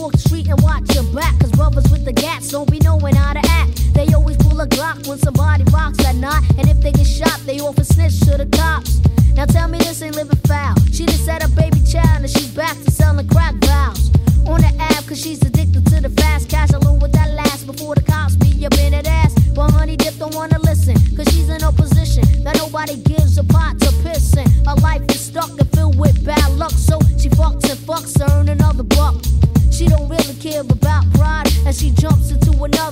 walk the street and watch your back. Cause brothers with the gats don't be knowing how to act. They always pull a Glock when somebody rocks that knot. And if they get shot, they offer snitch to the cops. Now tell me this ain't living foul. She just had a baby child and she's back to selling crack vows. On the app, cause she's addicted to the fast cash alone with that last before the cops beat up in that ass. But honey dip don't wanna listen, cause she's in a position that nobody gives a pot to piss in. Her life is stuck and filled with bad luck, so she fucks and fucks her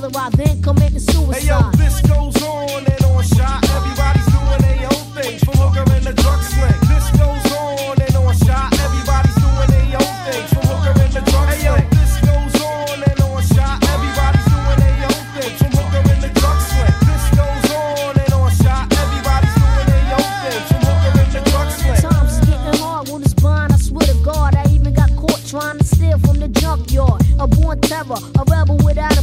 into another then committing suicide. Hey yo, this goes on and on shot. Everybody's doing their own things from hooker and the drug sling. This goes on and on shot. Everybody's doing their own things from hooker and the drug sling. Hey yo, this goes on and on shot. Everybody's doing their own things from hooker and the drug sling. This goes on and on shot. Everybody's doing their own things from hooker and the drug sling. Times getting hard with this bond. I swear to God, I even got caught trying to steal from the junkyard. A born terror, a rebel without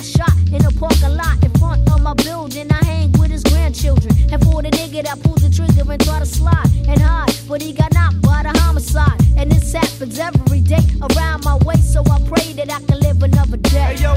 got shot in a parking lot in front of my building. I hang with his grandchildren. And for the nigga that pulled the trigger and tried to slide and hide, but he got knocked by the homicide. And this happens every day around my way, so I pray that I can live another day. Hey yo,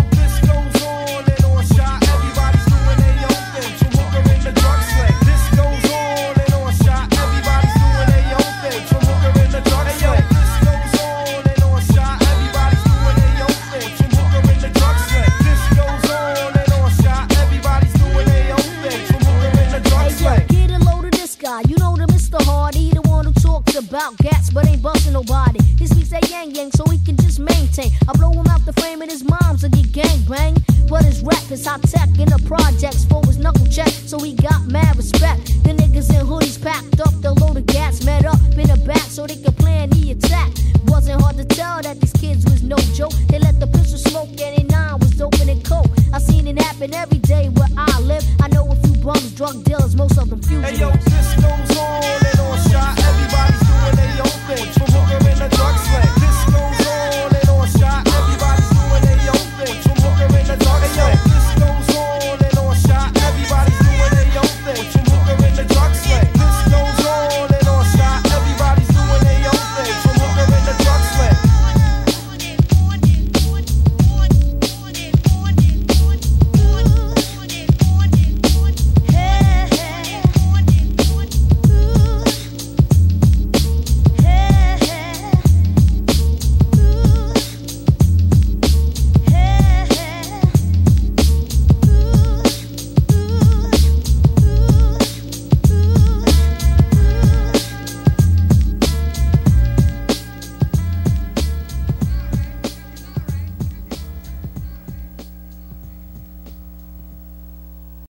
yang yang so he can just maintain. I blow him out the frame and his moms will get gang bang. But his rap is high tech in the projects for his knuckle check, so he got mad respect. The niggas in hoodies packed up, the load gas met up in the back so they could plan the attack. Wasn't hard to tell that these kids was no joke. They let the pistol smoke and they nine was open and coke. I seen it happen every day where I live. I know a few bums, drug dealers, most of them fugitives. Hey yo, this goes